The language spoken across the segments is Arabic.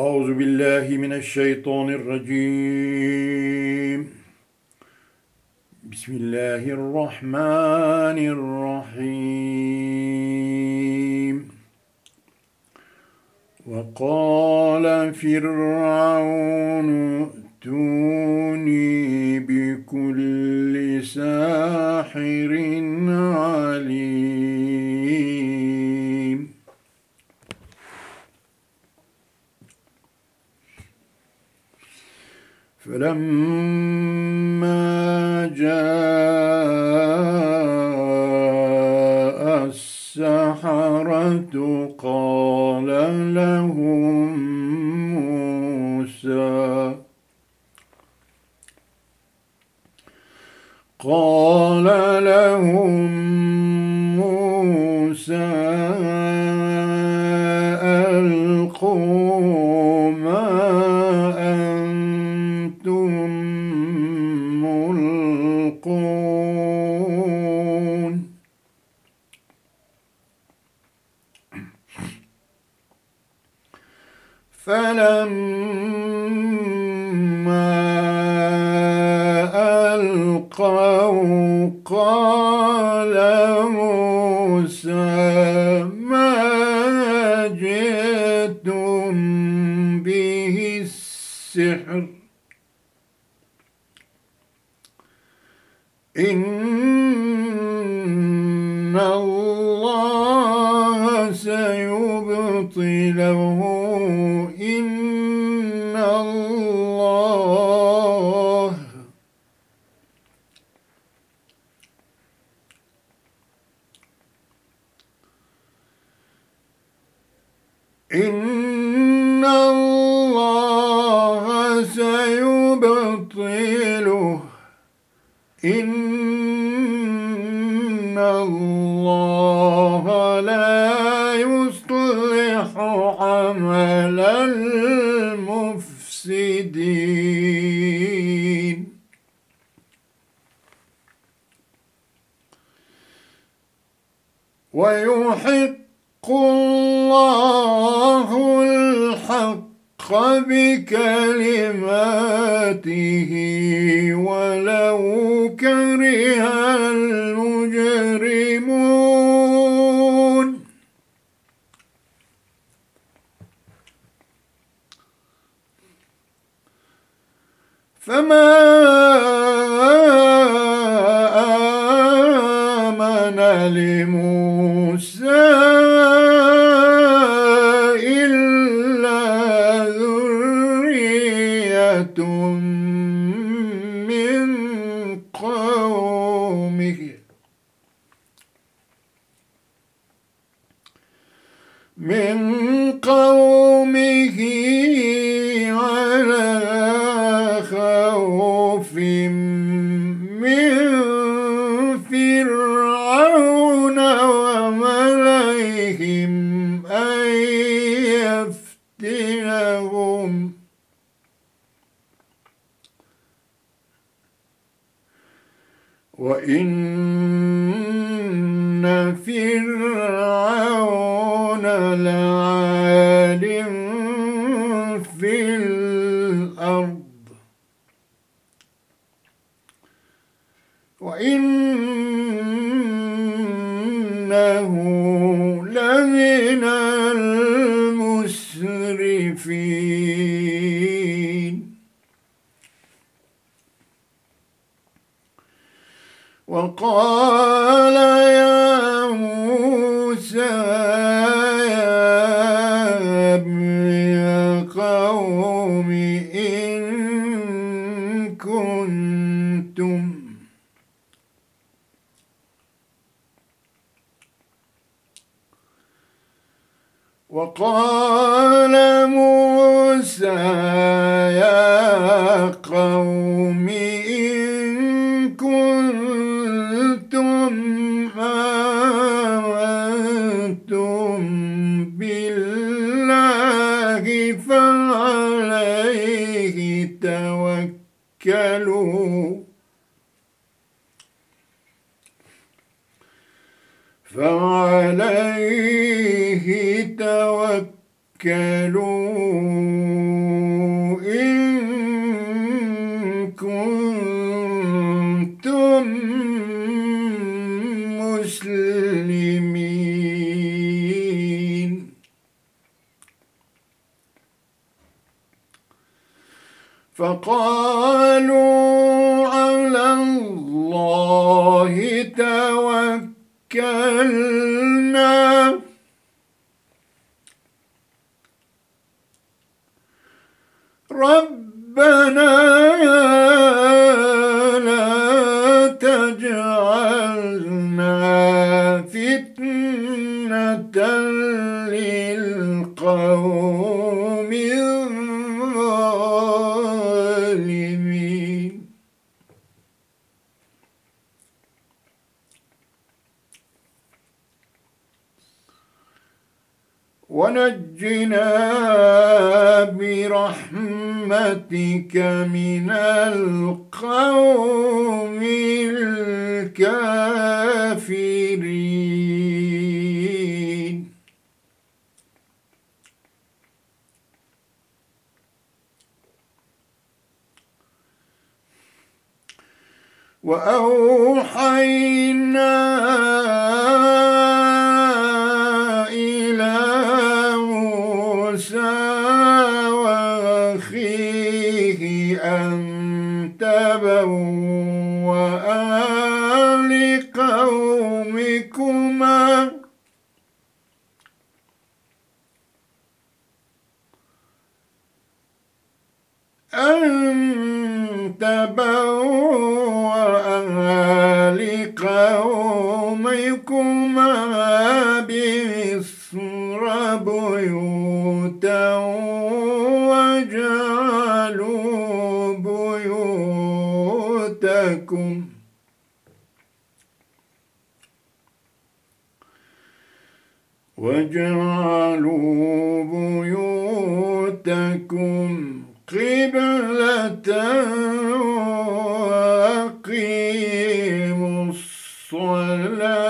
أعوذ بالله من الشيطان الرجيم. بسم الله الرحمن الرحيم. وقال فرعون ائتوني فلما جاء السحرة قال لهم موسى قال ألقوا إن الله سيبطله. إن الله لا يصلح عمل المفسدين. ويحق الله الحق بكلماته ولو كره المجرمون. فما خوف من فرعون وملئهم أن يفتنهم. وإن المسرفين وقال يا موسى يا ابن قوم إن كنتم وقال موسى يا فقالوا على الله توكلنا. ربنا لا تجعلنا فتنة للقوم ونجنا برحمتك من القوم الكافرين. وأوحينا Ciao واجعلوا بيوتكم قبلة وأقيموا الصلاة.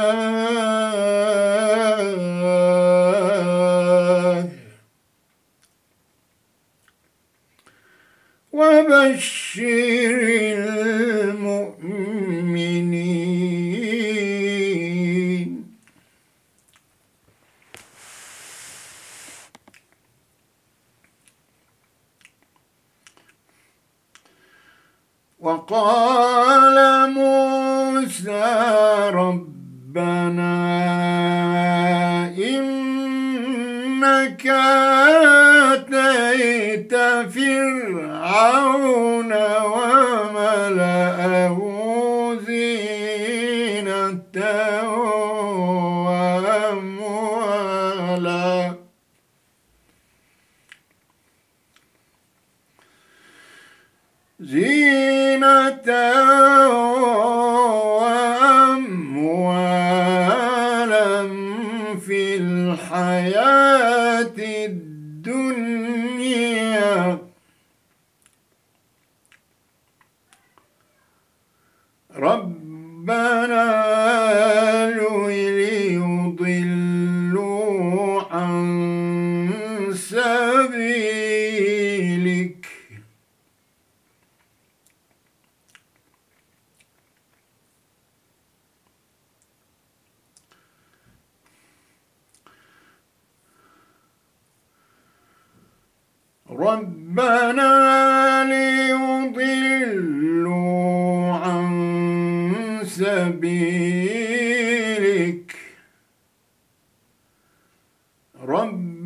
وقال موسى ربنا إنك آتيت فرعون وملأه ربنا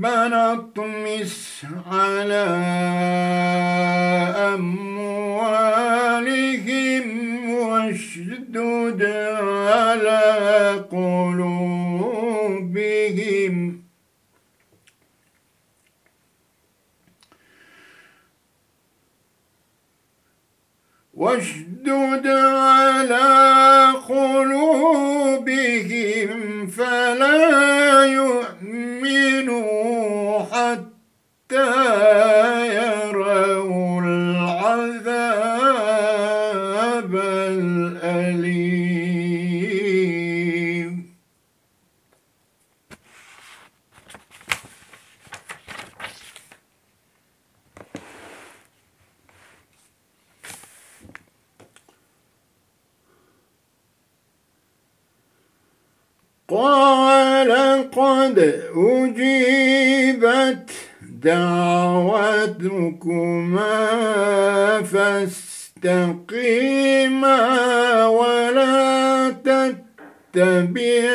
ربنا اطمس على أموالهم واشدد على قلوبهم. واشدد على قلوبهم فلا يؤمنوا قال قد أجيبت دعوتكما فاستقيما ولا تتبعا